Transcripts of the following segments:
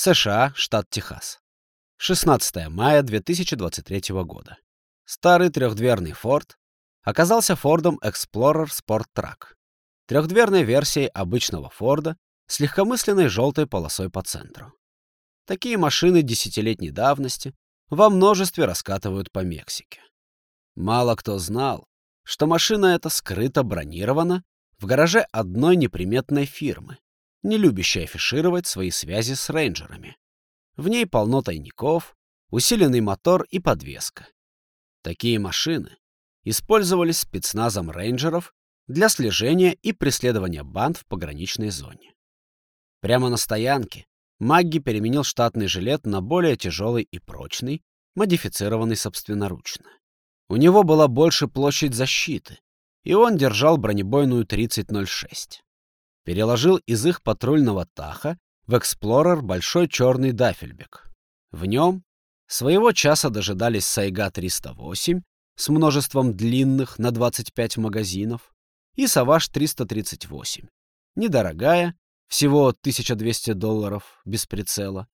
США, штат Техас. 16 мая 2023 года. Старый трехдверный Ford оказался Фордом Explorer Sport Track. Трехдверной версией обычного Форда с легкомысленной желтой полосой по центру. Такие машины десятилетней давности во множестве раскатывают по Мексике. Мало кто знал, что машина эта скрыто бронирована в гараже одной неприметной фирмы, не любящей афишировать свои связи с рейнджерами. В ней полно тайников, усиленный мотор и подвеска. Такие машины использовались спецназом рейнджеров для слежения и преследования банд в пограничной зоне. Прямо на стоянке Магги переменил штатный жилет на более тяжелый и прочный, модифицированный собственноручно. У него была больше площадь защиты, и он держал бронебойную 3006. Переложил из их патрульного Таха в Эксплорер большой черный дафельбек. В нем своего часа дожидались Сайга-308 с множеством длинных на 25 магазинов и Саваш-338, недорогая, всего 1200 долларов без прицела,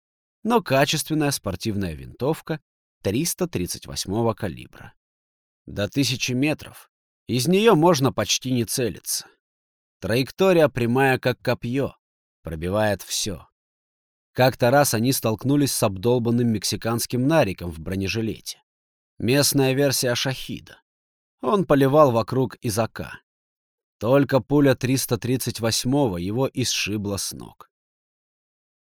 но качественная спортивная винтовка 338 калибра. До 1000 метров из нее можно почти не целиться. Траектория прямая, как копье, пробивает все. Как-то раз они столкнулись с обдолбанным мексиканским нариком в бронежилете. Местная версия шахида. Он поливал вокруг изака. Только пуля 338-го его исшибла с ног.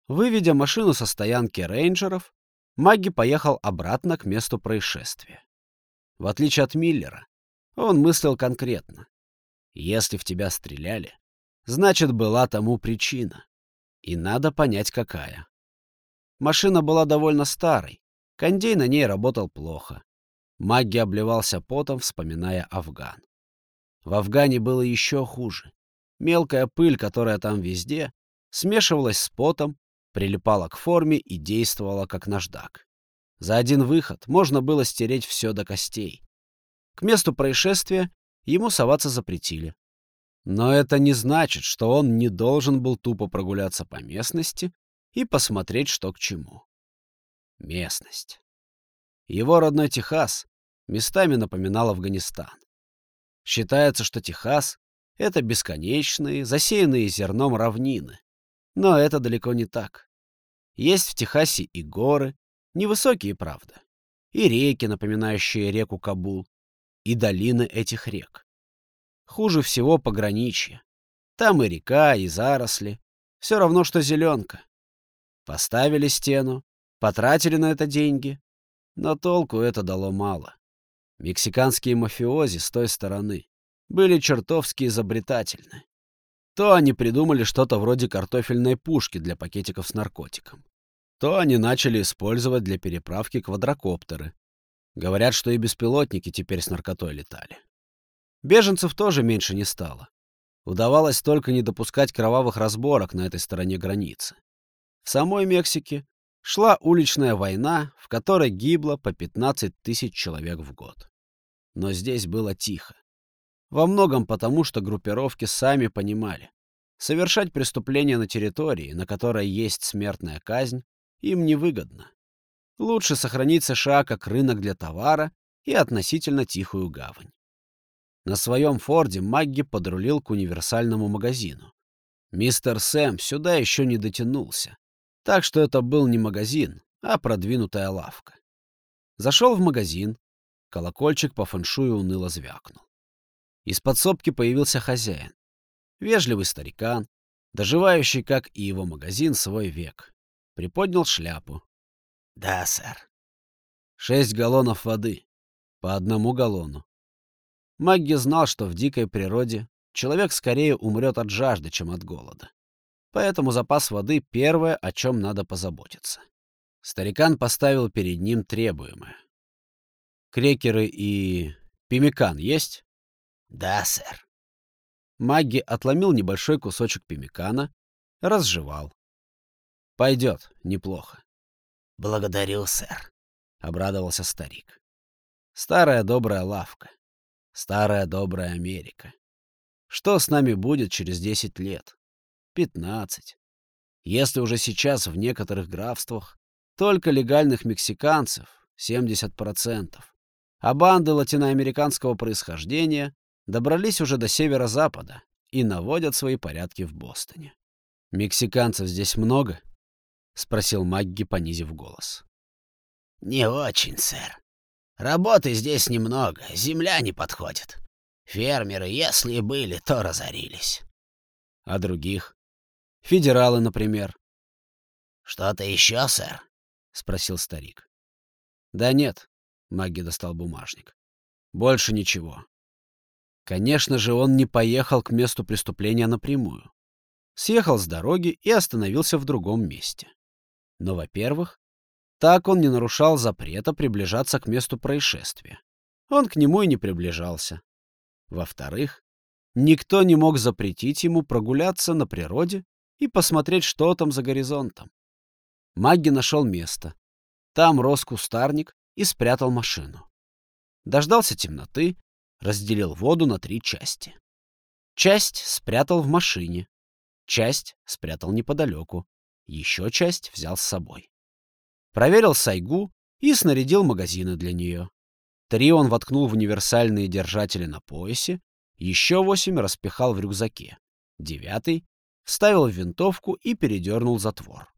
Выведя машину со стоянки рейнджеров, Магги поехал обратно к месту происшествия. В отличие от Миллера, он мыслил конкретно. Если в тебя стреляли, значит, была тому причина. И надо понять, какая. Машина была довольно старой. Кондей на ней работал плохо. Магги обливался потом, вспоминая Афган. В Афгане было еще хуже. Мелкая пыль, которая там везде, смешивалась с потом, прилипала к форме и действовала как наждак. За один выход можно было стереть все до костей. К месту происшествия ему соваться запретили. Но это не значит, что он не должен был тупо прогуляться по местности и посмотреть, что к чему. Местность. Его родной Техас местами напоминал Афганистан. Считается, что Техас — это бесконечные, засеянные зерном равнины. Но это далеко не так. Есть в Техасе и горы, невысокие, правда, и реки, напоминающие реку Кабул, и долины этих рек. Хуже всего пограничье. Там и река, и заросли. Все равно, что зеленка. Поставили стену, потратили на это деньги, но толку это дало мало. Мексиканские мафиози с той стороны были чертовски изобретательны. То они придумали что-то вроде картофельной пушки для пакетиков с наркотиком. То они начали использовать для переправки квадрокоптеры. Говорят, что и беспилотники теперь с наркотой летали. Беженцев тоже меньше не стало. Удавалось только не допускать кровавых разборок на этой стороне границы. В самой Мексике шла уличная война, в которой гибло по 15 тысяч человек в год. Но здесь было тихо. Во многом потому, что группировки сами понимали, совершать преступления на территории, на которой есть смертная казнь, им невыгодно. Лучше сохранить США как рынок для товара и относительно тихую гавань. На своем Форде Магги подрулил к универсальному магазину. Мистер Сэм сюда еще не дотянулся, так что это был не магазин, а продвинутая лавка. Зашел в магазин, колокольчик по фэншую уныло звякнул. Из подсобки появился хозяин. Вежливый старикан, доживающий, как и его магазин, свой век. Приподнял шляпу. — Да, сэр. Шесть галлонов воды. По одному галлону. Магги знал, что в дикой природе человек скорее умрет от жажды, чем от голода. Поэтому запас воды — первое, о чем надо позаботиться. Старикан поставил перед ним требуемое. «Крекеры и пимикан есть?» «Да, сэр». Магги отломил небольшой кусочек пимикана, разжевал. «Пойдет, неплохо». «Благодарю, сэр», — обрадовался старик. «Старая добрая лавка. Старая добрая Америка. Что с нами будет через десять лет? пятнадцать. Если уже сейчас в некоторых графствах только легальных мексиканцев 70%, а банды латиноамериканского происхождения добрались уже до северо-запада и наводят свои порядки в Бостоне. «Мексиканцев здесь много?» — спросил Магги, понизив голос. «Не очень, сэр. Работы здесь немного, земля не подходит. Фермеры, если и были, то разорились». «А других?» «Федералы, например». «Что-то еще, сэр?» — спросил старик. «Да нет», — Магги достал бумажник. «Больше ничего». Конечно же, он не поехал к месту преступления напрямую. Съехал с дороги и остановился в другом месте. Но, во-первых, так он не нарушал запрета приближаться к месту происшествия. Он к нему и не приближался. Во-вторых, никто не мог запретить ему прогуляться на природе и посмотреть, что там за горизонтом. Магги нашел место. Там рос кустарник и спрятал машину. Дождался темноты, разделил воду на три части. Часть спрятал в машине, часть спрятал неподалеку, еще часть взял с собой. Проверил сайгу и снарядил магазины для нее. Три он воткнул в универсальные держатели на поясе, еще восемь распихал в рюкзаке. Девятый вставил в винтовку и передернул затвор.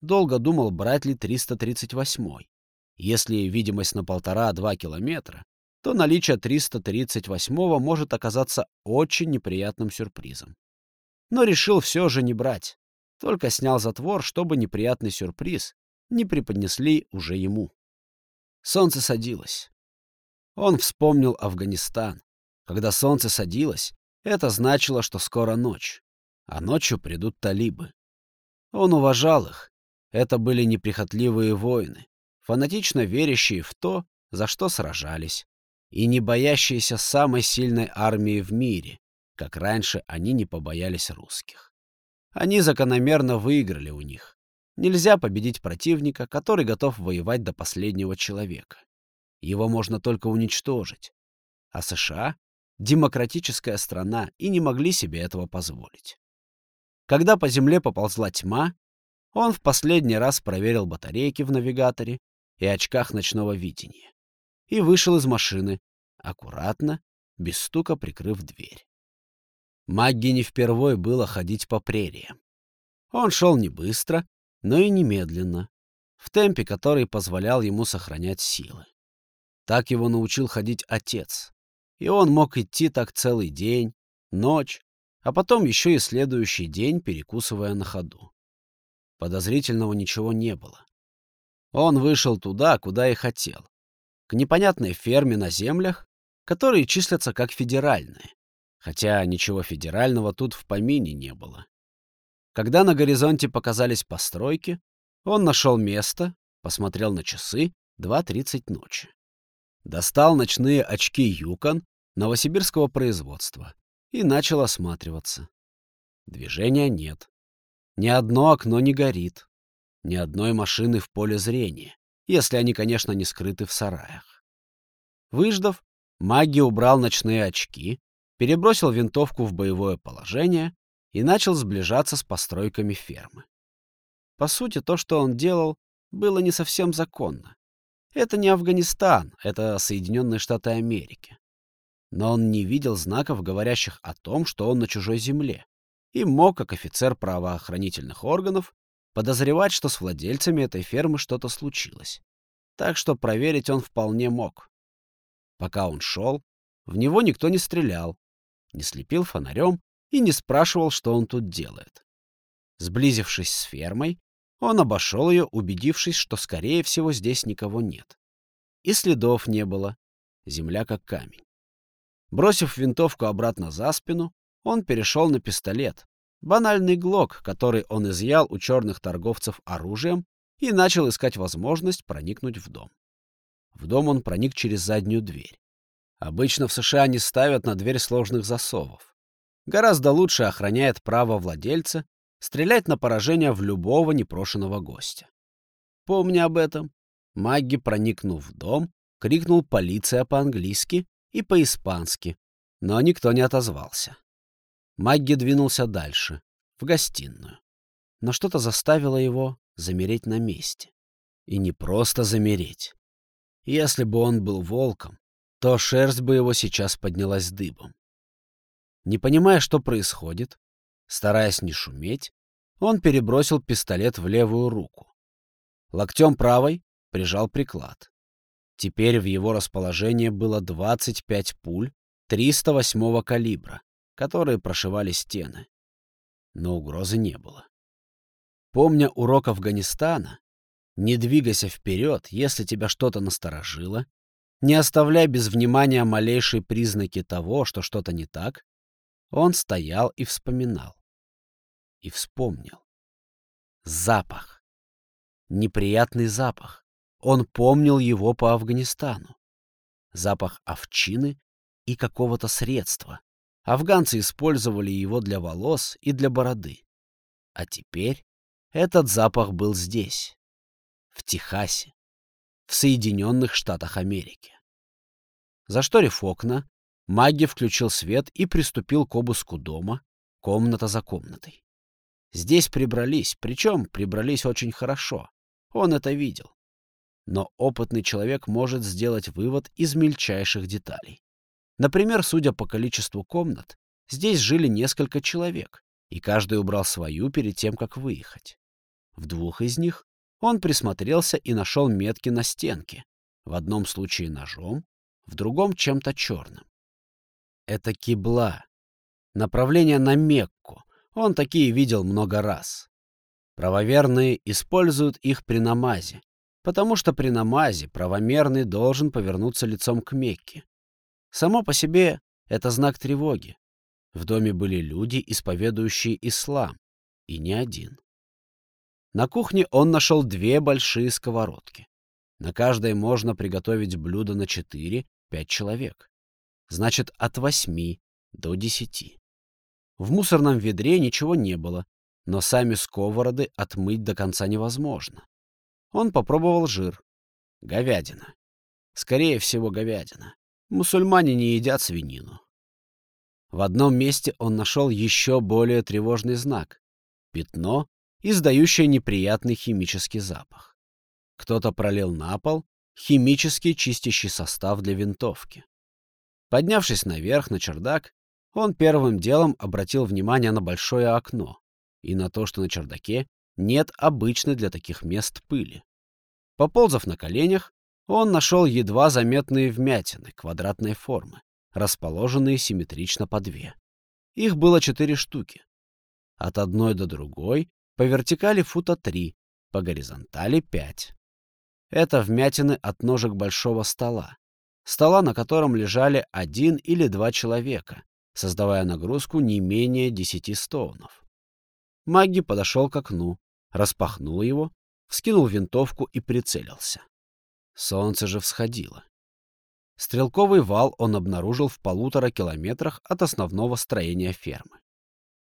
Долго думал, брать ли 338-й. Если видимость на полтора-два километра, то наличие 338-го может оказаться очень неприятным сюрпризом. Но решил все же не брать. Только снял затвор, чтобы неприятный сюрприз не преподнесли уже ему. Солнце садилось. Он вспомнил Афганистан. Когда солнце садилось, это значило, что скоро ночь, а ночью придут талибы. Он уважал их. Это были неприхотливые воины, фанатично верящие в то, за что сражались, и не боящиеся самой сильной армии в мире, как раньше они не побоялись русских. Они закономерно выиграли у них. Нельзя победить противника, который готов воевать до последнего человека. Его можно только уничтожить. А США — демократическая страна и не могли себе этого позволить. Когда по земле поползла тьма, он в последний раз проверил батарейки в навигаторе и очках ночного видения и вышел из машины, аккуратно, без стука прикрыв дверь. Магги не впервой было ходить по прериям. Он шел не быстро, но и немедленно, в темпе, который позволял ему сохранять силы. Так его научил ходить отец, и он мог идти так целый день, ночь, а потом еще и следующий день, перекусывая на ходу. Подозрительного ничего не было. Он вышел туда, куда и хотел, к непонятной ферме на землях, которые числятся как федеральные, хотя ничего федерального тут в помине не было. Когда на горизонте показались постройки, он нашел место, посмотрел на часы, 2.30 ночи. Достал ночные очки Юкон новосибирского производства и начал осматриваться. Движения нет. Ни одно окно не горит. Ни одной машины в поле зрения, если они, конечно, не скрыты в сараях. Выждав, Маги убрал ночные очки, перебросил винтовку в боевое положение и начал сближаться с постройками фермы. По сути, то, что он делал, было не совсем законно. Это не Афганистан, это Соединенные Штаты Америки. Но он не видел знаков, говорящих о том, что он на чужой земле, и мог, как офицер правоохранительных органов, подозревать, что с владельцами этой фермы что-то случилось. Так что проверить он вполне мог. Пока он шел, в него никто не стрелял, не слепил фонарем и не спрашивал, что он тут делает. Сблизившись с фермой, он обошел ее, убедившись, что, скорее всего, здесь никого нет. И следов не было. Земля как камень. Бросив винтовку обратно за спину, он перешел на пистолет. Банальный глок, который он изъял у черных торговцев оружием и начал искать возможность проникнуть в дом. В дом он проник через заднюю дверь. Обычно в США не ставят на дверь сложных засовов гораздо лучше охраняет право владельца стрелять на поражение в любого непрошенного гостя. Помня об этом, Магги, проникнув в дом, крикнул «полиция» по-английски и по-испански, но никто не отозвался. Магги двинулся дальше, в гостиную. но что-то заставило его замереть на месте. И не просто замереть. Если бы он был волком, то шерсть бы его сейчас поднялась дыбом. Не понимая, что происходит, стараясь не шуметь, он перебросил пистолет в левую руку. Локтем правой прижал приклад. Теперь в его расположении было 25 пуль 308-го калибра, которые прошивали стены. Но угрозы не было. Помня урок Афганистана, не двигайся вперед, если тебя что-то насторожило, не оставляй без внимания малейшие признаки того, что что-то не так, он стоял и вспоминал. И вспомнил. Запах. Неприятный запах. Он помнил его по Афганистану. Запах овчины и какого-то средства. Афганцы использовали его для волос и для бороды. А теперь этот запах был здесь, в Техасе, в Соединенных Штатах Америки. Зашторив окна, Магги включил свет и приступил к обыску дома, комната за комнатой. Здесь прибрались, причем прибрались очень хорошо. Он это видел. Но опытный человек может сделать вывод из мельчайших деталей. Например, судя по количеству комнат, здесь жили несколько человек, и каждый убрал свою перед тем, как выехать. В двух из них он присмотрелся и нашел метки на стенке, в одном случае ножом, в другом чем-то черным. Это кибла. Направление на Мекку. Он такие видел много раз. Правоверные используют их при намазе, потому что при намазе правомерный должен повернуться лицом к Мекке. Само по себе это знак тревоги. В доме были люди, исповедующие ислам, и не один. На кухне он нашел две большие сковородки. На каждой можно приготовить блюдо на 4-5 человек. Значит, от 8 до 10. В мусорном ведре ничего не было, но сами сковороды отмыть до конца невозможно. Он попробовал жир. Говядина. Скорее всего, говядина. Мусульмане не едят свинину. В одном месте он нашел еще более тревожный знак. Пятно издающая неприятный химический запах. Кто-то пролил на пол химический чистящий состав для винтовки. Поднявшись наверх, на чердак, он первым делом обратил внимание на большое окно и на то, что на чердаке нет обычной для таких мест пыли. Поползав на коленях, он нашел едва заметные вмятины квадратной формы, расположенные симметрично по две. Их было четыре штуки. От одной до другой по вертикали фута три, по горизонтали пять. Это вмятины от ножек большого стола. Стола, на котором лежали один или два человека, создавая нагрузку не менее десяти стоунов. Магги подошел к окну, распахнул его, вскинул винтовку и прицелился. Солнце же всходило. Стрелковый вал он обнаружил в полутора километрах от основного строения фермы.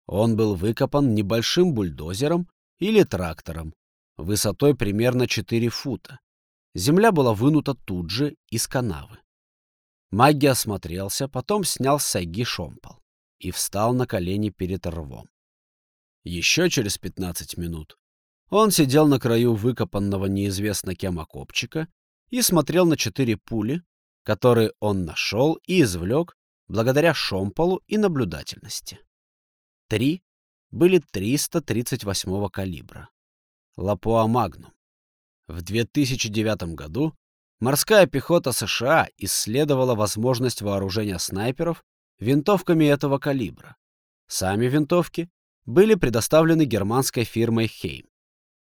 Он был выкопан небольшим бульдозером или трактором, высотой примерно 4 фута. Земля была вынута тут же из канавы. Магги осмотрелся, потом снял с сайги шомпол и встал на колени перед рвом. Еще через 15 минут он сидел на краю выкопанного неизвестно кем окопчика и смотрел на четыре пули, которые он нашел и извлек благодаря шомполу и наблюдательности. Три были 338-го калибра. Лапуа Магнум. В 2009 году морская пехота США исследовала возможность вооружения снайперов винтовками этого калибра. Сами винтовки были предоставлены германской фирмой Хейм.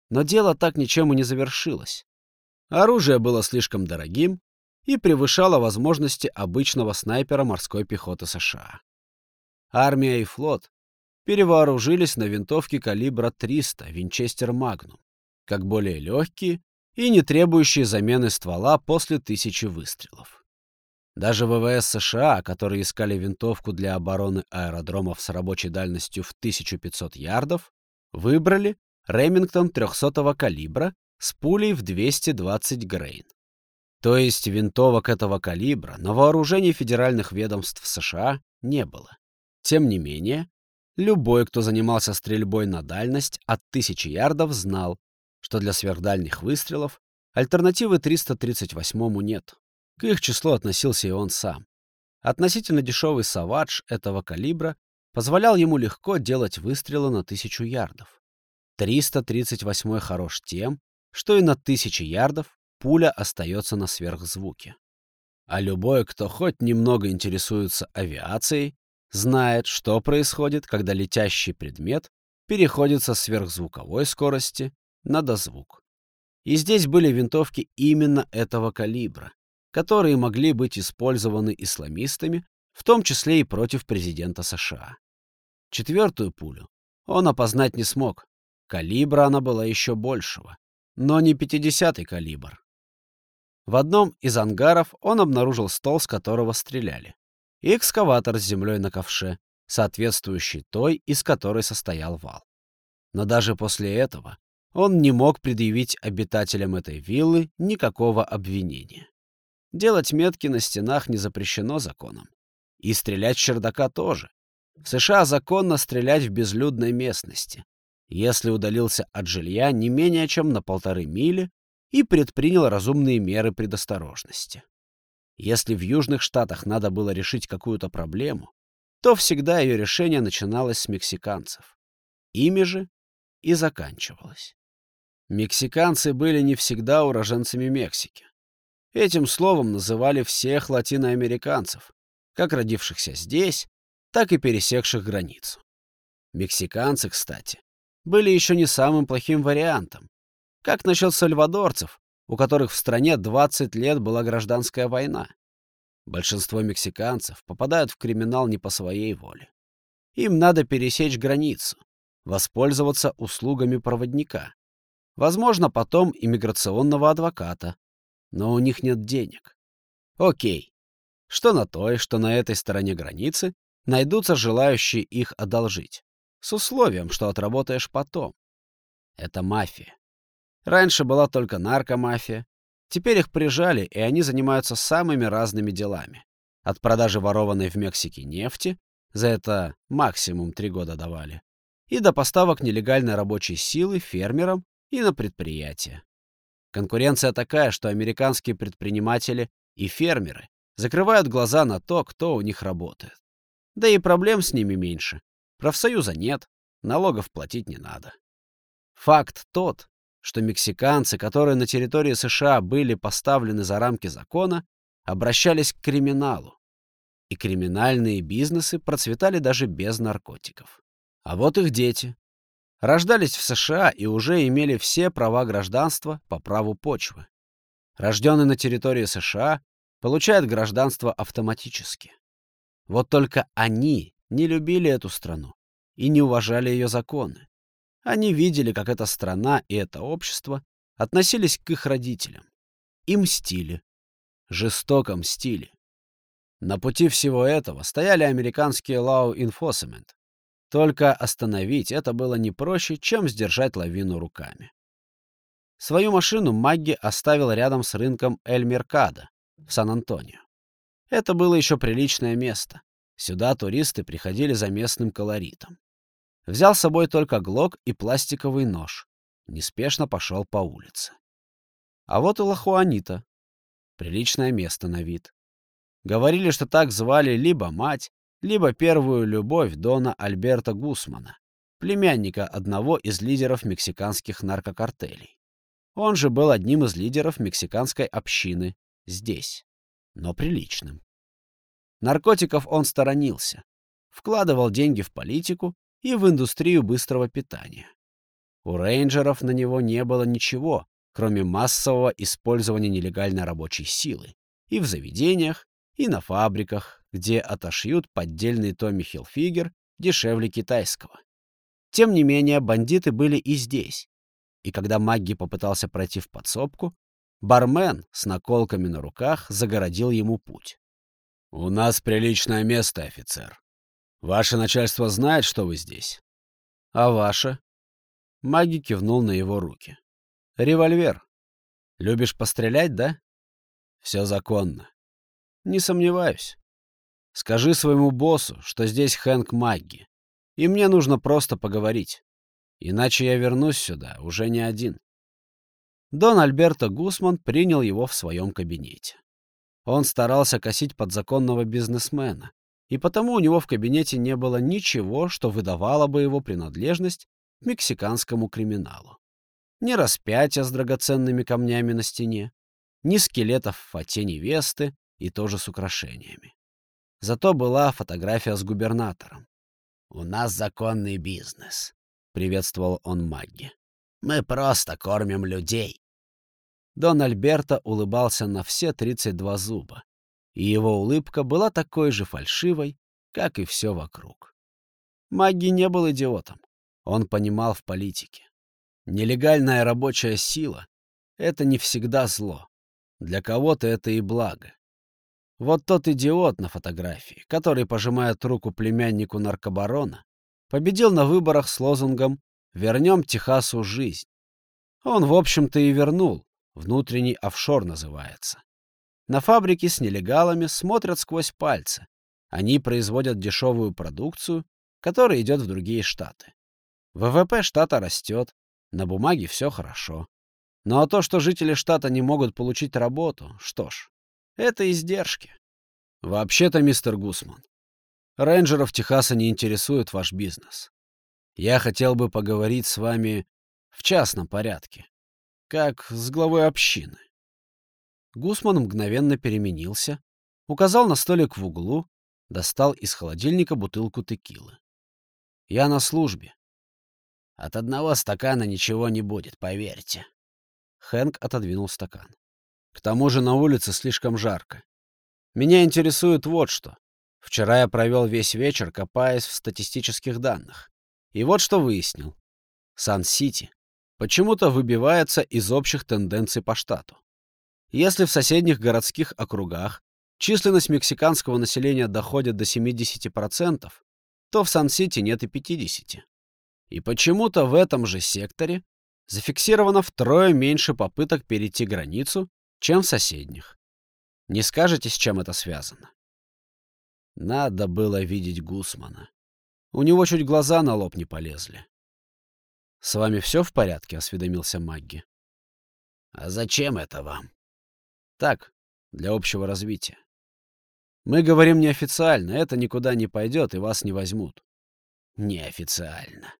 Но дело так ничем и не завершилось. Оружие было слишком дорогим и превышало возможности обычного снайпера морской пехоты США. Армия и флот перевооружились на винтовки калибра 300 Винчестер Магнум, как более легкие и не требующие замены ствола после тысячи выстрелов. Даже ВВС США, которые искали винтовку для обороны аэродромов с рабочей дальностью в 1500 ярдов, выбрали Ремингтон 300-го калибра с пулей в 220 грейн. То есть винтовок этого калибра на вооружении федеральных ведомств США не было. Тем не менее, Любой, кто занимался стрельбой на дальность от тысячи ярдов, знал, что для сверхдальних выстрелов альтернативы 338-му нет. К их числу относился и он сам. Относительно дешевый «Савадж» этого калибра позволял ему легко делать выстрелы на тысячу ярдов. 338 хорош тем, что и на тысячи ярдов пуля остается на сверхзвуке. А любой, кто хоть немного интересуется авиацией, знает, что происходит, когда летящий предмет переходит со сверхзвуковой скорости на дозвук. И здесь были винтовки именно этого калибра, которые могли быть использованы исламистами, в том числе и против президента США. Четвертую пулю он опознать не смог. Калибра она была еще большего, но не 50-й калибр. В одном из ангаров он обнаружил стол, с которого стреляли, и экскаватор с землей на ковше, соответствующий той, из которой состоял вал. Но даже после этого он не мог предъявить обитателям этой виллы никакого обвинения. Делать метки на стенах не запрещено законом. И стрелять с чердака тоже. В США законно стрелять в безлюдной местности, если удалился от жилья не менее чем на полторы мили и предпринял разумные меры предосторожности. Если в Южных Штатах надо было решить какую-то проблему, то всегда ее решение начиналось с мексиканцев. Ими же и заканчивалось. Мексиканцы были не всегда уроженцами Мексики. Этим словом называли всех латиноамериканцев, как родившихся здесь, так и пересекших границу. Мексиканцы, кстати, были еще не самым плохим вариантом. Как насчет сальвадорцев, у которых в стране 20 лет была гражданская война? Большинство мексиканцев попадают в криминал не по своей воле. Им надо пересечь границу, воспользоваться услугами проводника. Возможно, потом иммиграционного адвоката. Но у них нет денег. Окей. Что на той, что на этой стороне границы найдутся желающие их одолжить. С условием, что отработаешь потом. Это мафия. Раньше была только наркомафия. Теперь их прижали, и они занимаются самыми разными делами. От продажи ворованной в Мексике нефти, за это максимум три года давали, и до поставок нелегальной рабочей силы фермерам и на предприятия. Конкуренция такая, что американские предприниматели и фермеры закрывают глаза на то, кто у них работает. Да и проблем с ними меньше. Профсоюза нет, налогов платить не надо. Факт тот, что мексиканцы, которые на территории США были поставлены за рамки закона, обращались к криминалу. И криминальные бизнесы процветали даже без наркотиков. А вот их дети. Рождались в США и уже имели все права гражданства по праву почвы. Рожденный на территории США получает гражданство автоматически. Вот только они не любили эту страну и не уважали ее законы. Они видели, как эта страна и это общество относились к их родителям. И мстили. Жестоко мстили. На пути всего этого стояли американские Law Enforcement. Только остановить это было не проще, чем сдержать лавину руками. Свою машину Магги оставил рядом с рынком Эль-Меркадо в Сан-Антонио. Это было еще приличное место. Сюда туристы приходили за местным колоритом. Взял с собой только глок и пластиковый нож. Неспешно пошел по улице. А вот и Лахуанита. Приличное место на вид. Говорили, что так звали либо мать, либо первую любовь Дона Альберта Гусмана, племянника одного из лидеров мексиканских наркокартелей. Он же был одним из лидеров мексиканской общины здесь, но приличным. Наркотиков он сторонился, вкладывал деньги в политику и в индустрию быстрого питания. У рейнджеров на него не было ничего, кроме массового использования нелегальной рабочей силы и в заведениях, и на фабриках, где отошьют поддельный Томми Хилфигер дешевле китайского. Тем не менее, бандиты были и здесь. И когда Магги попытался пройти в подсобку, бармен с наколками на руках загородил ему путь. «У нас приличное место, офицер. Ваше начальство знает, что вы здесь?» «А ваше?» Маги кивнул на его руки. «Револьвер. Любишь пострелять, да?» «Все законно». «Не сомневаюсь. Скажи своему боссу, что здесь Хэнк Магги. И мне нужно просто поговорить. Иначе я вернусь сюда, уже не один. Дон Альберто Гусман принял его в своем кабинете. Он старался косить подзаконного бизнесмена, и потому у него в кабинете не было ничего, что выдавало бы его принадлежность к мексиканскому криминалу. Ни распятия с драгоценными камнями на стене, ни скелетов в фате невесты и тоже с украшениями. Зато была фотография с губернатором. «У нас законный бизнес», — приветствовал он Магги. «Мы просто кормим людей». Дон Альберто улыбался на все 32 зуба, и его улыбка была такой же фальшивой, как и все вокруг. Магги не был идиотом. Он понимал в политике. Нелегальная рабочая сила — это не всегда зло. Для кого-то это и благо. Вот тот идиот на фотографии, который пожимает руку племяннику наркобарона, победил на выборах с лозунгом «Вернем Техасу жизнь». Он, в общем-то, и вернул. Внутренний офшор называется. На фабрике с нелегалами смотрят сквозь пальцы. Они производят дешевую продукцию, которая идет в другие штаты. ВВП штата растет, на бумаге все хорошо. Ну а то, что жители штата не могут получить работу, что ж, это издержки. Вообще-то, мистер Гусман, рейнджеров Техаса не интересует ваш бизнес. Я хотел бы поговорить с вами в частном порядке, как с главой общины. Гусман мгновенно переменился, указал на столик в углу, достал из холодильника бутылку текилы. Я на службе. От одного стакана ничего не будет, поверьте. Хэнк отодвинул стакан. К тому же на улице слишком жарко. Меня интересует вот что. Вчера я провел весь вечер, копаясь в статистических данных. И вот что выяснил. Сан-Сити почему-то выбивается из общих тенденций по штату. Если в соседних городских округах численность мексиканского населения доходит до 70%, то в Сан-Сити нет и 50%. И почему-то в этом же секторе зафиксировано втрое меньше попыток перейти границу, чем в соседних. Не скажете, с чем это связано? Надо было видеть Гусмана. У него чуть глаза на лоб не полезли. — С вами все в порядке? — осведомился Магги. — А зачем это вам? — Так, для общего развития. Мы говорим неофициально, это никуда не пойдет и вас не возьмут. — Неофициально.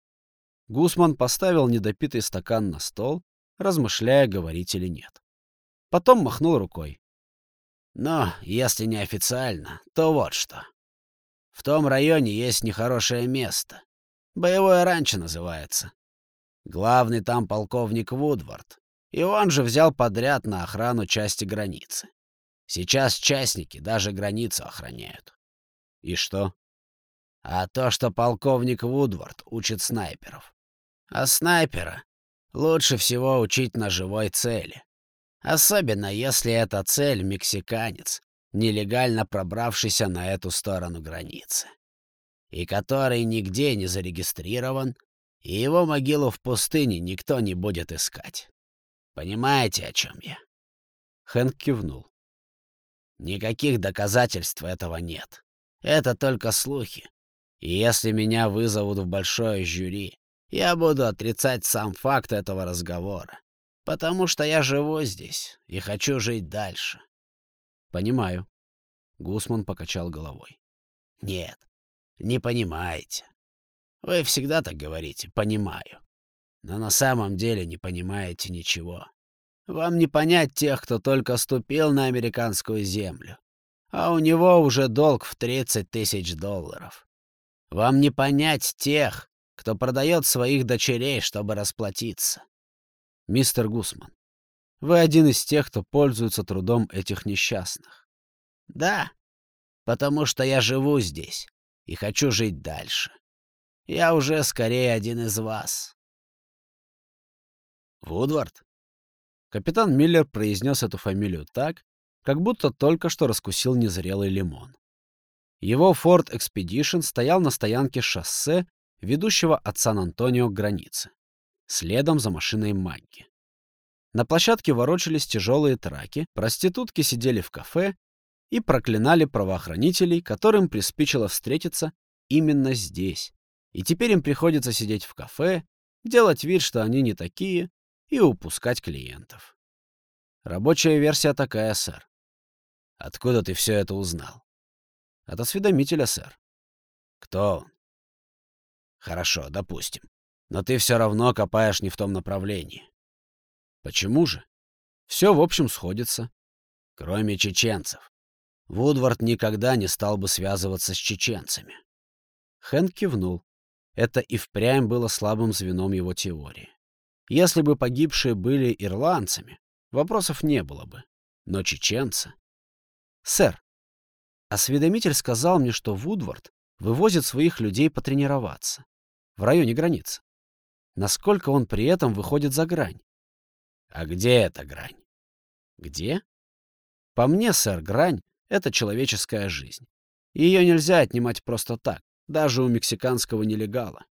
Гусман поставил недопитый стакан на стол, размышляя, говорить или нет. Потом махнул рукой. Но если не официально, то вот что. В том районе есть нехорошее место. Боевое ранчо называется. Главный там полковник Вудвард. И он же взял подряд на охрану части границы. Сейчас частники даже границу охраняют. И что? А то, что полковник Вудвард учит снайперов. А снайпера лучше всего учить на живой цели. Особенно если эта цель — мексиканец, нелегально пробравшийся на эту сторону границы. И который нигде не зарегистрирован, и его могилу в пустыне никто не будет искать. Понимаете, о чем я? Хэнк кивнул. Никаких доказательств этого нет. Это только слухи. И если меня вызовут в большое жюри, я буду отрицать сам факт этого разговора, потому что я живу здесь и хочу жить дальше. Понимаю. Гусман покачал головой. Нет, не понимаете. Вы всегда так говорите «понимаю». Но на самом деле не понимаете ничего. Вам не понять тех, кто только ступил на американскую землю, а у него уже долг в 30 тысяч долларов. Вам не понять тех, кто продает своих дочерей, чтобы расплатиться. Мистер Гусман, вы один из тех, кто пользуется трудом этих несчастных. Да, потому что я живу здесь и хочу жить дальше. Я уже скорее один из вас. Вудвард? Капитан Миллер произнес эту фамилию так, как будто только что раскусил незрелый лимон. Его Ford Expedition стоял на стоянке шоссе ведущего от Сан-Антонио к границе, следом за машиной Магги. На площадке ворочались тяжелые траки, проститутки сидели в кафе и проклинали правоохранителей, которым приспичило встретиться именно здесь, И теперь им приходится сидеть в кафе, делать вид, что они не такие, и упускать клиентов. Рабочая версия такая, сэр. Откуда ты все это узнал? От осведомителя, сэр. Кто он? Хорошо, допустим. Но ты все равно копаешь не в том направлении. Почему же? Все, в общем, сходится. Кроме чеченцев. Вудвард никогда не стал бы связываться с чеченцами. Хэн кивнул. Это и впрямь было слабым звеном его теории. Если бы погибшие были ирландцами, вопросов не было бы. Но чеченцы... Сэр, осведомитель сказал мне, что Вудвард вывозит своих людей потренироваться в районе границы. Насколько он при этом выходит за грань? А где эта грань? Где? По мне, сэр, грань — это человеческая жизнь. Ее нельзя отнимать просто так, даже у мексиканского нелегала.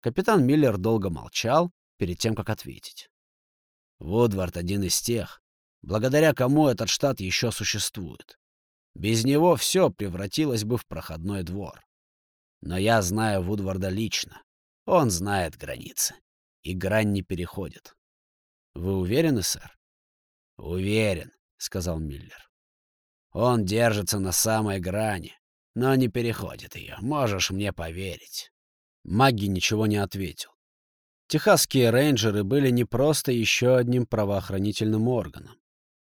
Капитан Миллер долго молчал перед тем, как ответить. Вудвард один из тех, благодаря кому этот штат еще существует. Без него все превратилось бы в проходной двор. Но я знаю Вудварда лично. Он знает границы. И грань не переходит. Вы уверены, сэр? Уверен, сказал Миллер. Он держится на самой грани, но не переходит ее. Можешь мне поверить. Магги ничего не ответил. Техасские рейнджеры были не просто еще одним правоохранительным органом.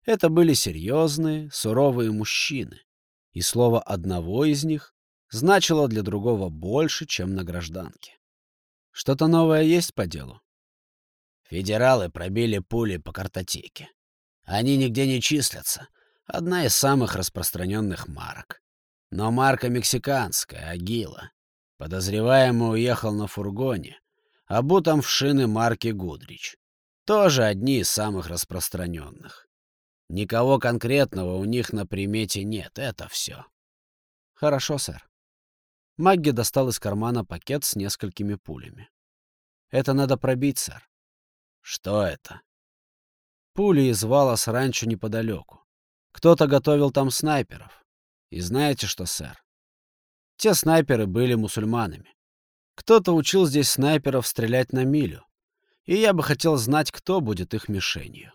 Это были серьезные, суровые мужчины, и слово одного из них значило для другого больше, чем на гражданке. Что-то новое есть по делу? Федералы пробили пули по картотеке. Они нигде не числятся. Одна из самых распространенных марок. Но марка мексиканская, Агила. Подозреваемый уехал на фургоне, обутом в шины марки Гудрич. Тоже одни из самых распространенных. Никого конкретного у них на примете нет, это все. Хорошо, сэр. Магги достал из кармана пакет с несколькими пулями. Это надо пробить, сэр. Что это? Пули из с ранчо неподалеку. Кто-то готовил там снайперов. И знаете что, сэр? Те снайперы были мусульманами. Кто-то учил здесь снайперов стрелять на милю. И я бы хотел знать, кто будет их мишенью.